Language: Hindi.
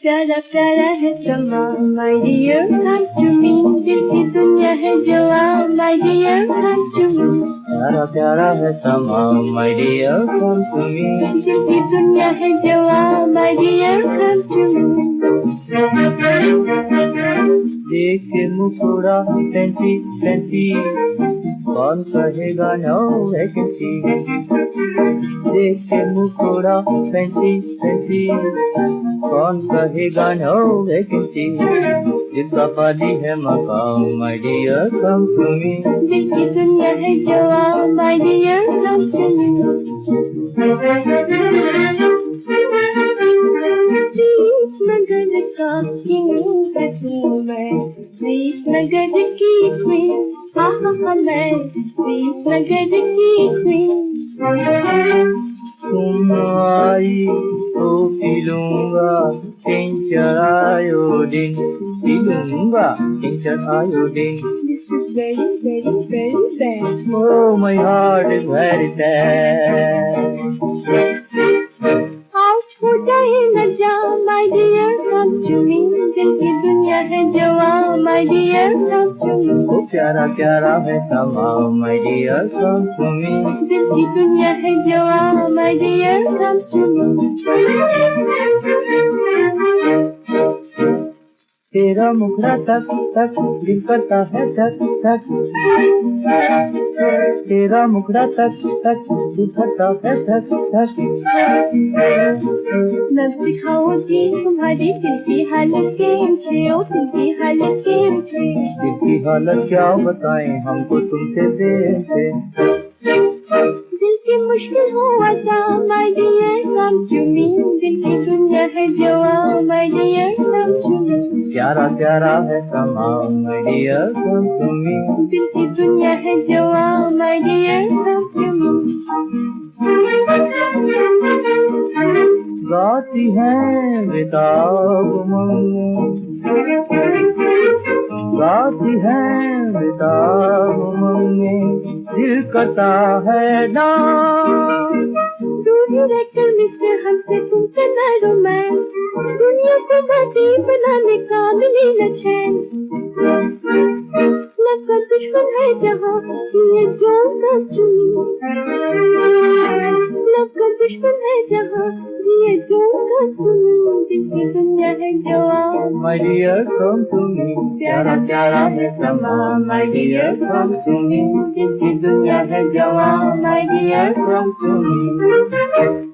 प्यारा प्यारा है समा my dear come to me दिल की दुनिया है जवा my dear come to me प्यारा प्यारा है समा my dear come to me दिल की दुनिया है जवा माय डियर मुकुरा फैंसी फैंसी कौन कहेगा नो वैकेंसी देख के मुकुरा फैंसी फैंसी कौन कहेगा नो वैकेंसी जिसका खाली है मकाम my dear come to me दिल की दुनिया है जवा माय डियर कम टू प्रीत नगर की क्वीन आहा मैं प्रीत नगर की क्वीन तुम आई तो पीलूंगा tincture iodine पीलूंगा tincture iodine This is very, very, very bad. Oh, my heart is very sad. My dear come to me ओ प्यारा प्यारा है समा my dear come to me दिल की दुनिया है जवा my dear come to me तेरा मुखड़ा तक तक दिल है तक तक तेरा मुखड़ा तक तक दिल है तक तक मैं सिखाऊँगी तुम्हारी दिल की हालत केम छे ओ दिल की हालत केम छे दिल की हालत क्या बताएँ हमको तुमसे से दिल की मुश्किल हो dear come to me दिल की दुनिया है जवा my dear come to me प्यारा प्यारा है समा दिल की दुनिया है जवा गाती है मंगे गाती है बेताब मंगे दिल कता है ना। दूरी मिस्टर हमसे तुमसे रोमांस। दीप न निकालनी न चैन न का दुश्मन है जहाँ ये जो का चुनी न का दुश्मन है जहाँ ये जो का चुनी जिसकी दुनिया है जो मरिया कम चुनी प्यारा प्यारा में समा मरिया कम चुनी जिसकी दुनिया है जवा मरिया कम चुनी